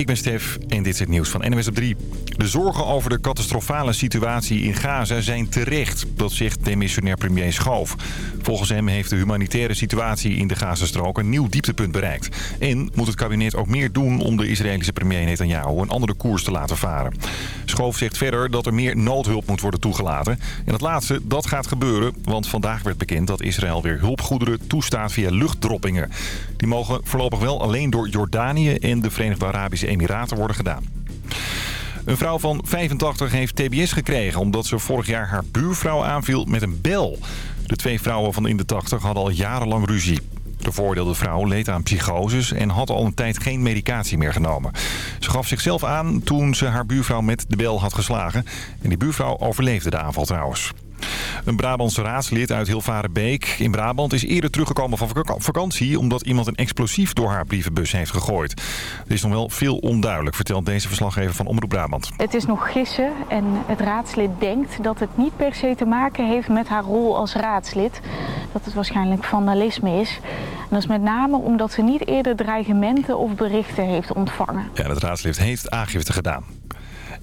ik ben Stef en dit is het nieuws van NWS op 3. De zorgen over de catastrofale situatie in Gaza zijn terecht, dat zegt demissionair premier Schoof. Volgens hem heeft de humanitaire situatie in de Gazastrook een nieuw dieptepunt bereikt. En moet het kabinet ook meer doen om de Israëlische premier Netanyahu een andere koers te laten varen. Schoof zegt verder dat er meer noodhulp moet worden toegelaten. En het laatste, dat gaat gebeuren, want vandaag werd bekend dat Israël weer hulpgoederen toestaat via luchtdroppingen. Die mogen voorlopig wel alleen door Jordanië en de Verenigde Arabische Emiraten worden gedaan. Een vrouw van 85 heeft tbs gekregen omdat ze vorig jaar haar buurvrouw aanviel met een bel. De twee vrouwen van in de 80 hadden al jarenlang ruzie. De voordeelde vrouw leed aan psychoses en had al een tijd geen medicatie meer genomen. Ze gaf zichzelf aan toen ze haar buurvrouw met de bel had geslagen. En die buurvrouw overleefde de aanval trouwens. Een Brabantse raadslid uit Hilvarenbeek in Brabant is eerder teruggekomen van vakantie... omdat iemand een explosief door haar brievenbus heeft gegooid. Er is nog wel veel onduidelijk, vertelt deze verslaggever van Omroep Brabant. Het is nog gissen en het raadslid denkt dat het niet per se te maken heeft met haar rol als raadslid. Dat het waarschijnlijk vandalisme is. En dat is met name omdat ze niet eerder dreigementen of berichten heeft ontvangen. Ja, het raadslid heeft aangifte gedaan.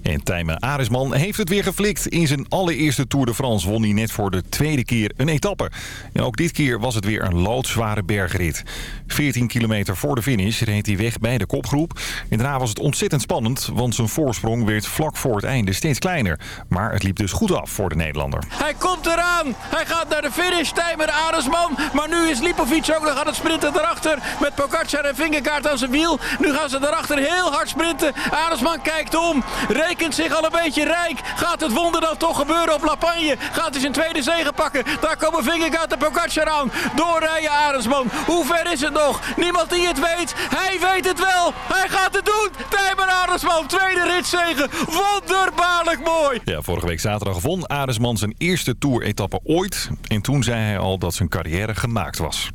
En Tijmen Arisman heeft het weer geflikt. In zijn allereerste Tour de France won hij net voor de tweede keer een etappe. En ook dit keer was het weer een loodzware bergrit. 14 kilometer voor de finish reed hij weg bij de kopgroep. En daarna was het ontzettend spannend, want zijn voorsprong werd vlak voor het einde steeds kleiner. Maar het liep dus goed af voor de Nederlander. Hij komt eraan! Hij gaat naar de finish, Tijmen Arisman. Maar nu is Lipovic ook nog aan het sprinten erachter. Met Pogacar en vingerkaart aan zijn wiel. Nu gaan ze erachter heel hard sprinten. Arisman kijkt om rekent zich al een beetje rijk. Gaat het wonder dan toch gebeuren op La Pagne? Gaat hij zijn tweede zegen pakken? Daar komen Vingegaard en Pogacar aan. Doorrijden Arendsman. Hoe ver is het nog? Niemand die het weet. Hij weet het wel. Hij gaat het doen. Tijmen Arendsman, tweede ritzegen. Wonderbaarlijk mooi. Ja, vorige week zaterdag won Arendsman zijn eerste Tour-etappe ooit. En toen zei hij al dat zijn carrière gemaakt was.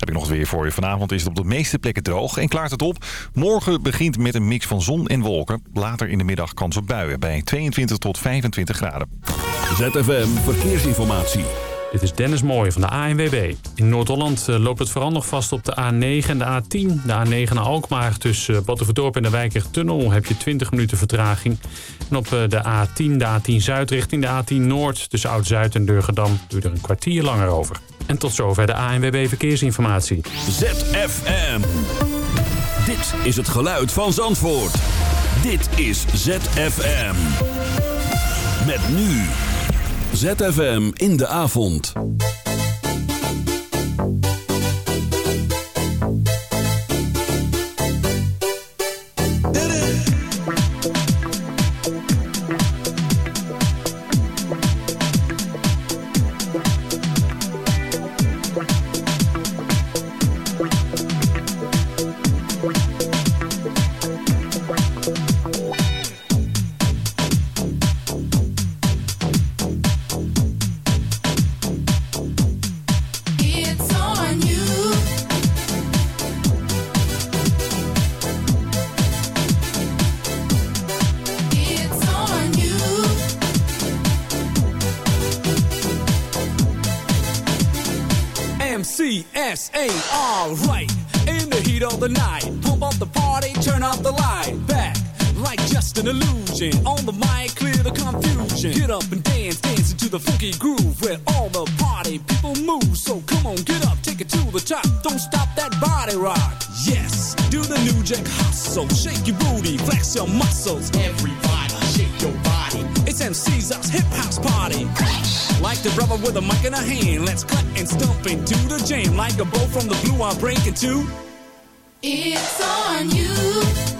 Heb ik nog het weer voor je. Vanavond is het op de meeste plekken droog en klaart het op. Morgen begint met een mix van zon en wolken. Later in de middag kans op buien bij 22 tot 25 graden. ZFM Verkeersinformatie. Dit is Dennis Mooij van de ANWB. In Noord-Holland eh, loopt het vooral nog vast op de A9 en de A10. De A9 naar Alkmaar tussen eh, Battenverdorp en de Wijkertunnel heb je 20 minuten vertraging. En op eh, de A10, de A10 Zuid richting de A10 Noord tussen Oud-Zuid en Durgedam duurt er een kwartier langer over. En tot zover de ANWB Verkeersinformatie. ZFM. Dit is het geluid van Zandvoort. Dit is ZFM. Met nu. ZFM in de avond. ain't alright. In the heat of the night, pump up the party, turn up the light. Back, like just an illusion. On the mic, clear the confusion. Get up and dance, dance into the funky groove where all the party people move. So come on, get up, take it to the top. Don't stop that body rock. Yes, do the new jack hustle. Shake your booty, flex your muscles. Everybody, shake your body. It's MC's up, uh, hip hop's party with a mic in a hand. Let's cut and stomp into the jam. Like a bow from the blue, I'm breaking two. It's on you.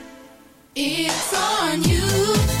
It's on you.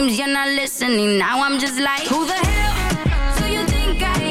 Seems you're not listening. Now I'm just like, who the hell do you think I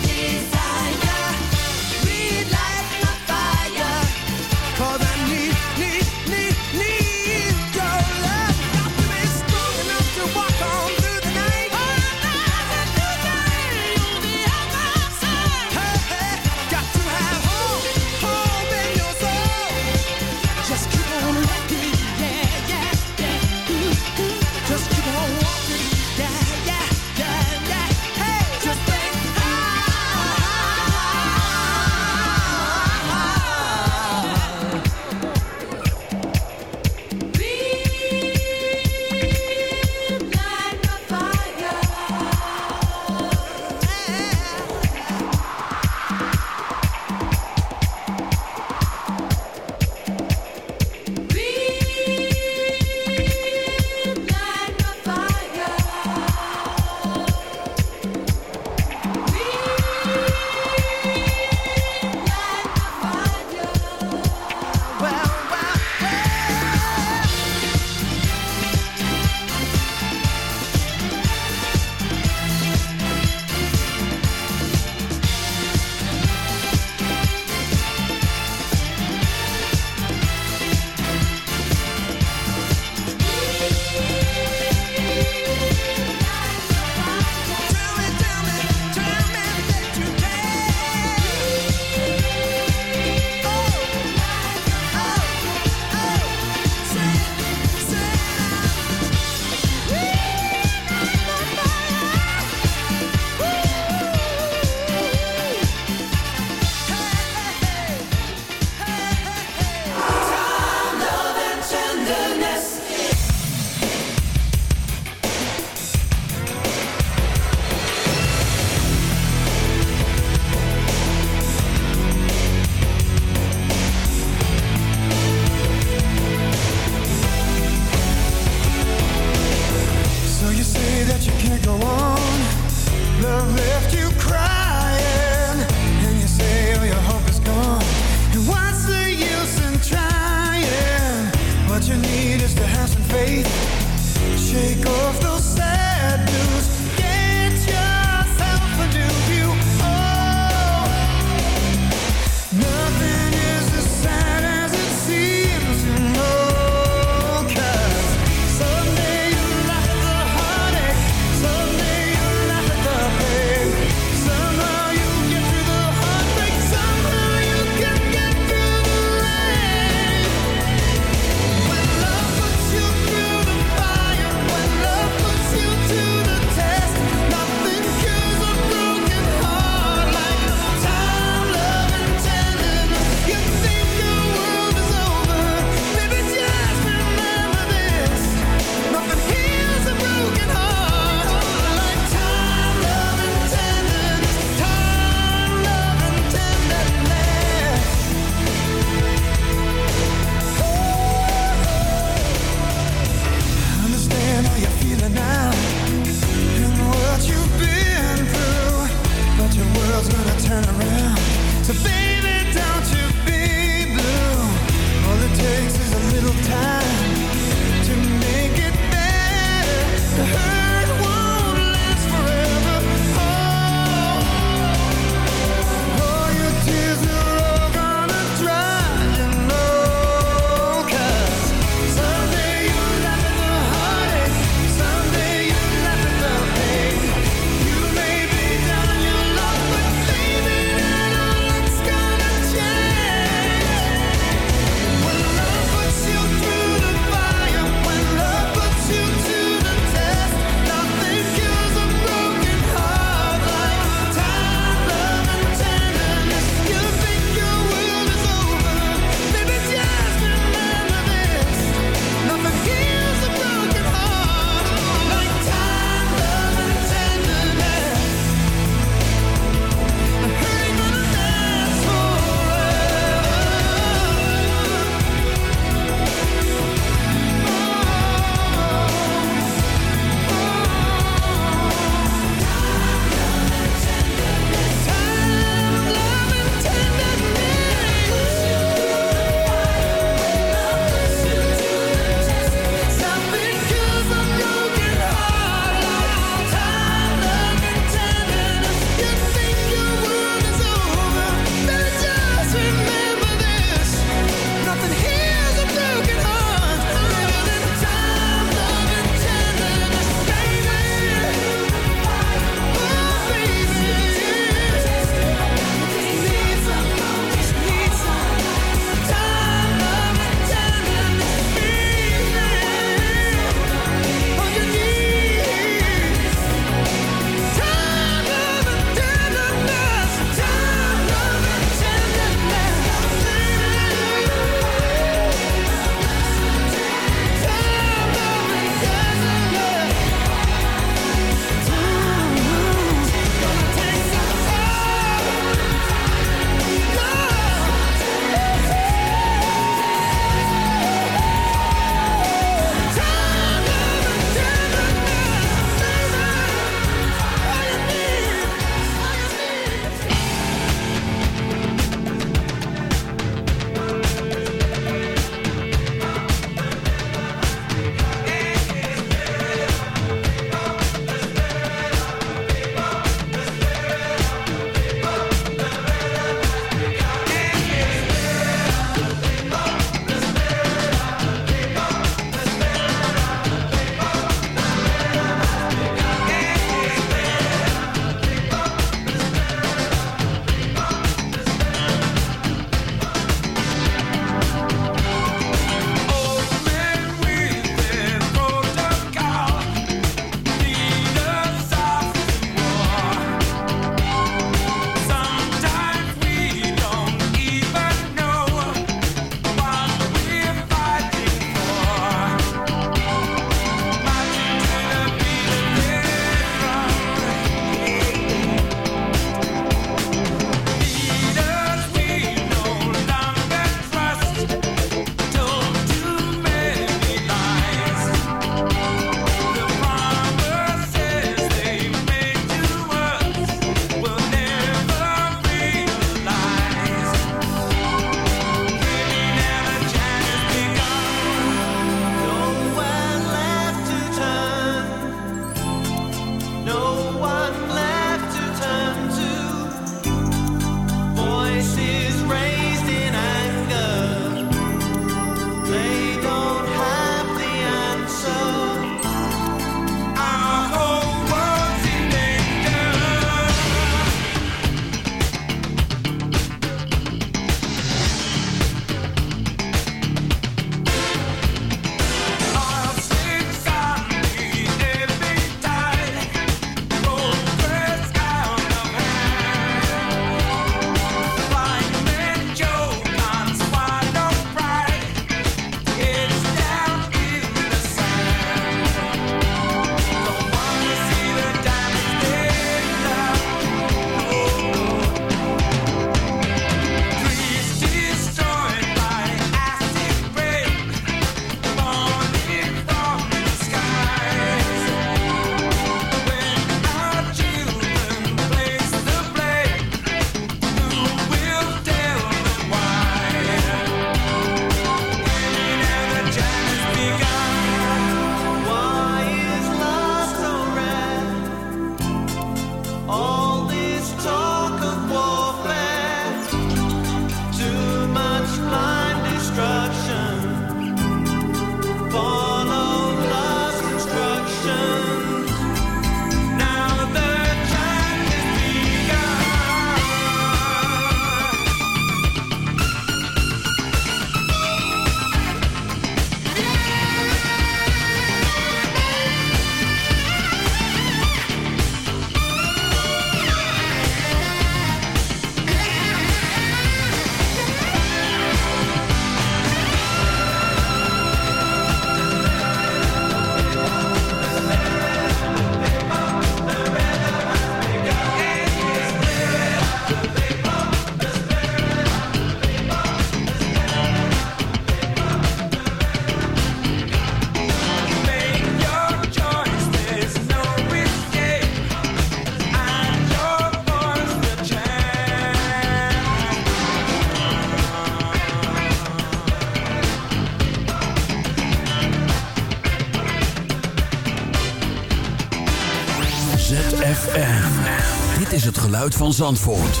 Van Zandvoort.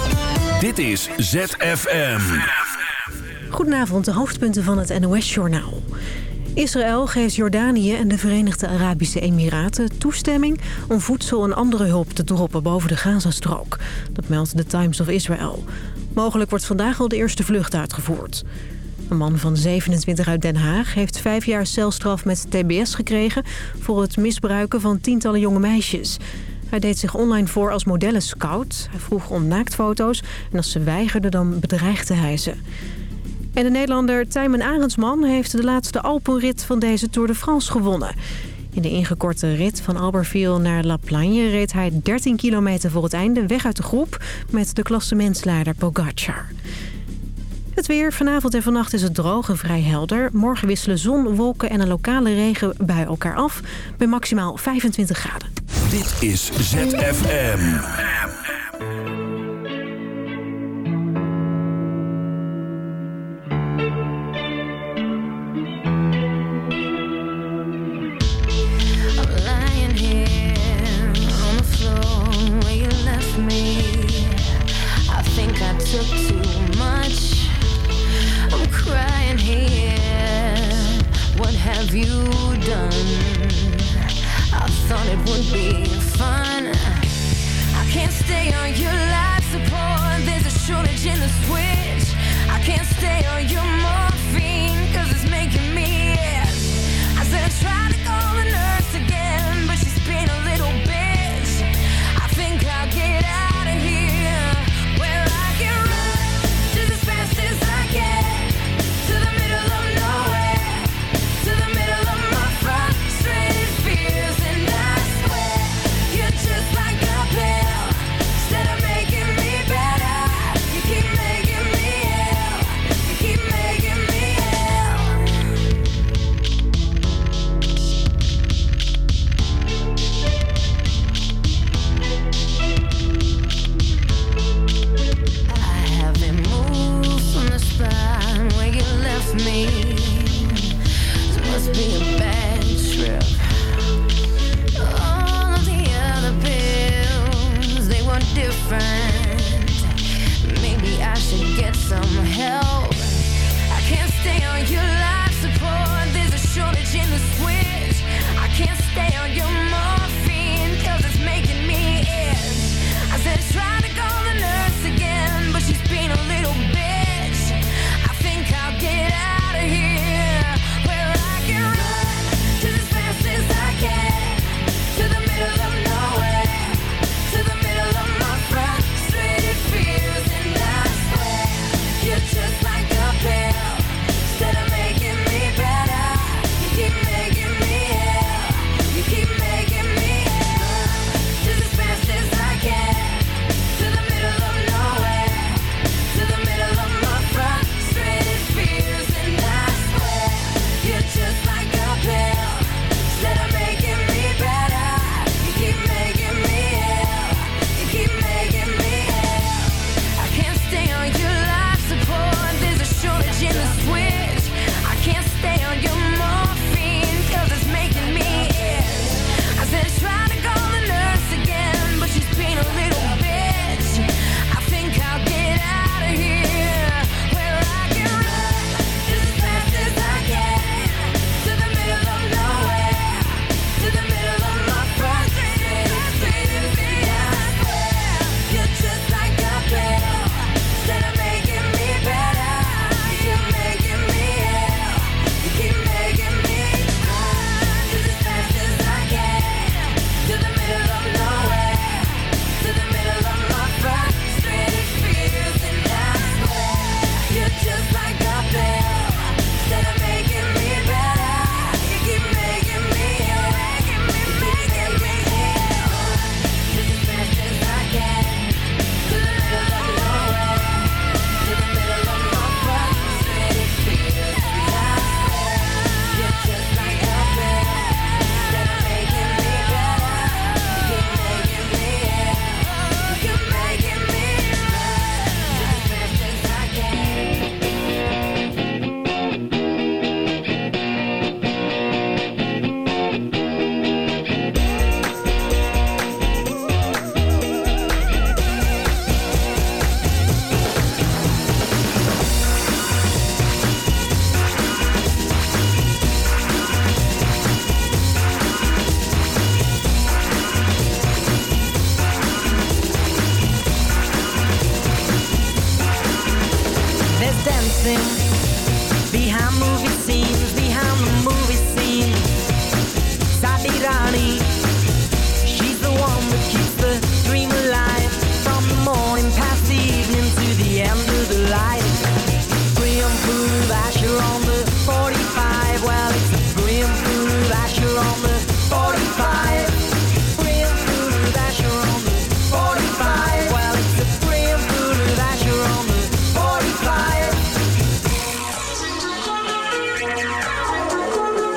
Dit is ZFM. Goedenavond, de hoofdpunten van het NOS-journaal. Israël geeft Jordanië en de Verenigde Arabische Emiraten toestemming om voedsel en andere hulp te droppen boven de Gazastrook. Dat meldt de Times of Israel. Mogelijk wordt vandaag al de eerste vlucht uitgevoerd. Een man van 27 uit Den Haag heeft vijf jaar celstraf met tbs gekregen... voor het misbruiken van tientallen jonge meisjes. Hij deed zich online voor als modellenscout. Hij vroeg om naaktfoto's en als ze weigerden dan bedreigde hij ze. En de Nederlander Tijmen Arendsman heeft de laatste Alpenrit van deze Tour de France gewonnen. In de ingekorte rit van Albertville naar La Plagne reed hij 13 kilometer voor het einde weg uit de groep met de klassementsleider Pogacar. Het weer. Vanavond en vannacht is het droog en vrij helder. Morgen wisselen zon, wolken en een lokale regen bij elkaar af. Bij maximaal 25 graden. Dit is ZFM. Thought it would be fun. I can't stay on your life support. There's a shortage in the switch. I can't stay on your morphine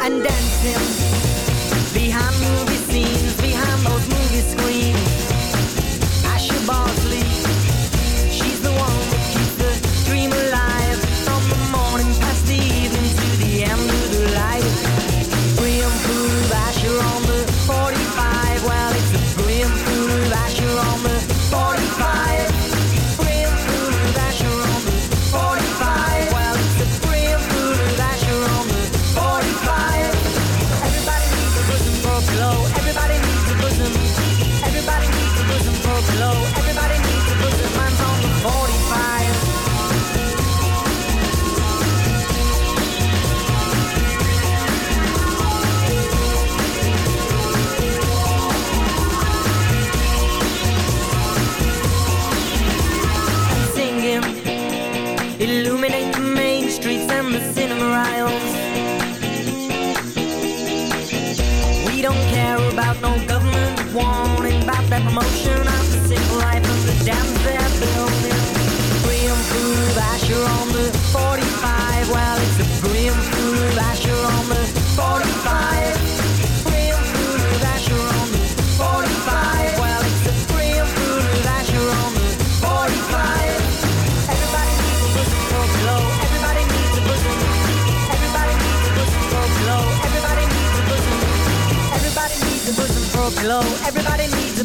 and dancing. The hand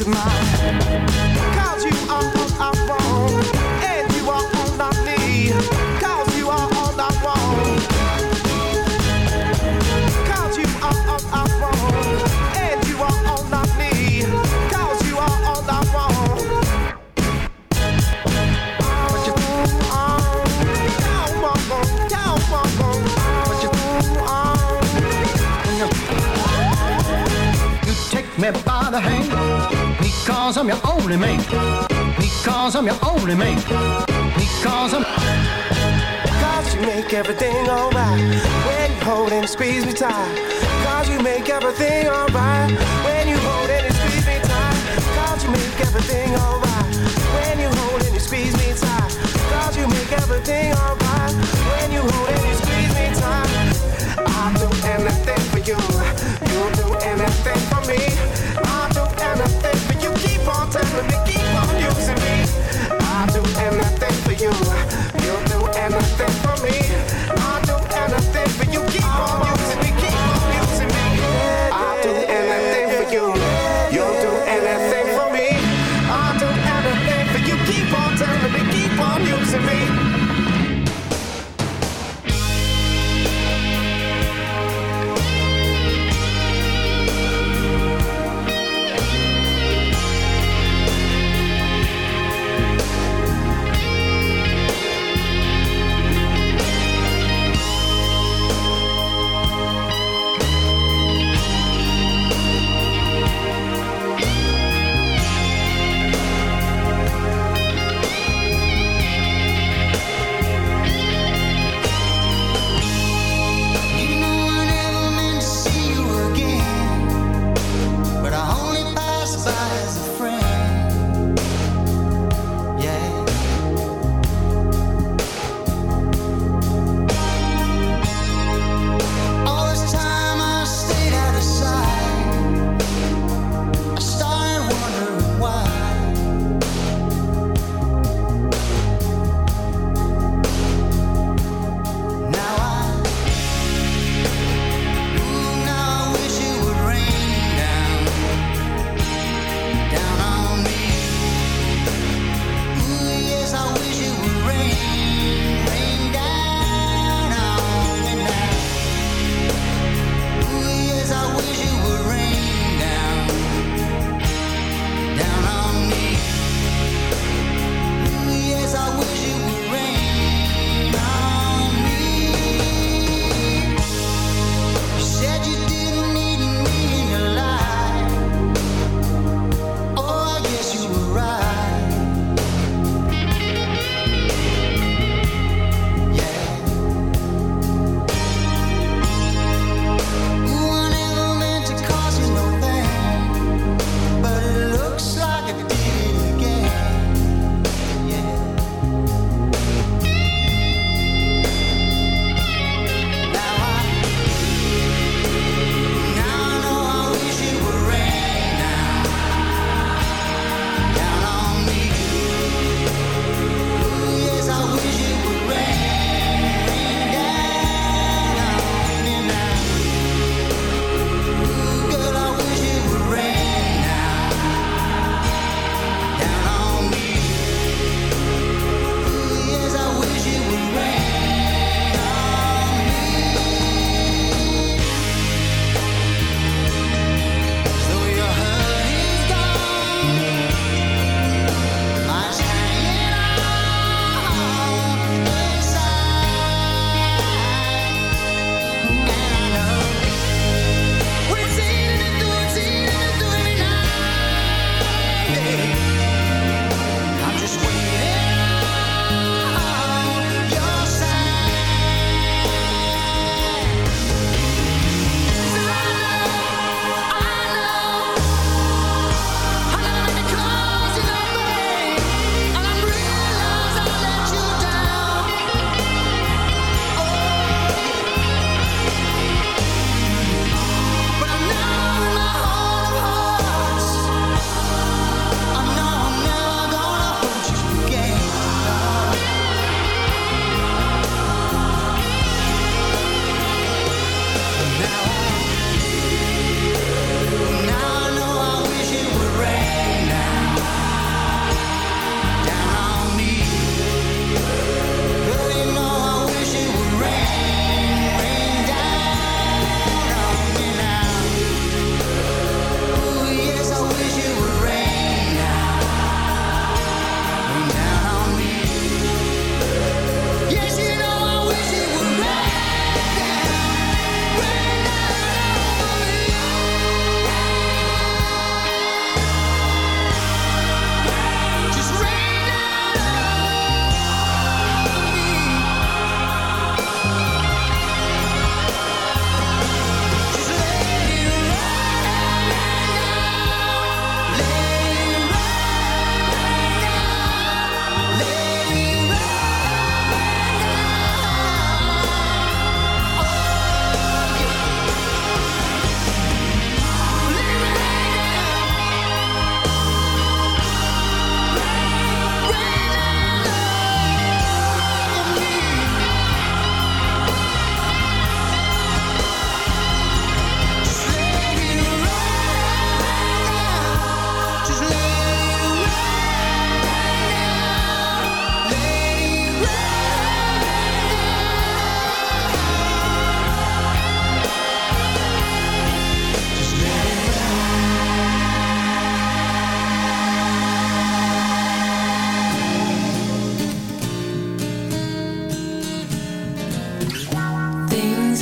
of mind. Cause you are Because I'm your only mate. Because I'm your only mate. Because I'm. Because you make everything alright. When you hold and squeeze me tight. Because you make everything alright. When you hold and squeeze me tight. Because you make everything alright. When you hold and squeeze me tight. Because you make everything alright. When you hold and squeeze me tight. I'll do anything for you.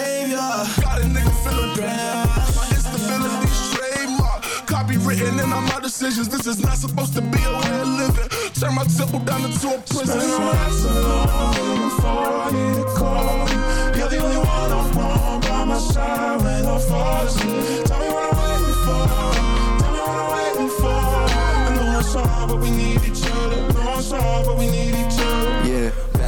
Graveyard. Got a nigga feeling bad. My instability trademark. Copywritten in all my decisions. This is not supposed to be a way of living. Turn my temple down into a prison. Spend all night so long before I need to call you. You're the only one I want by my side when I fall asleep. Tell me what I'm waiting for. Tell me what I'm waiting for. I know it's hard, but we need each other. I Know it's hard, but we need each other.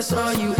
that's all you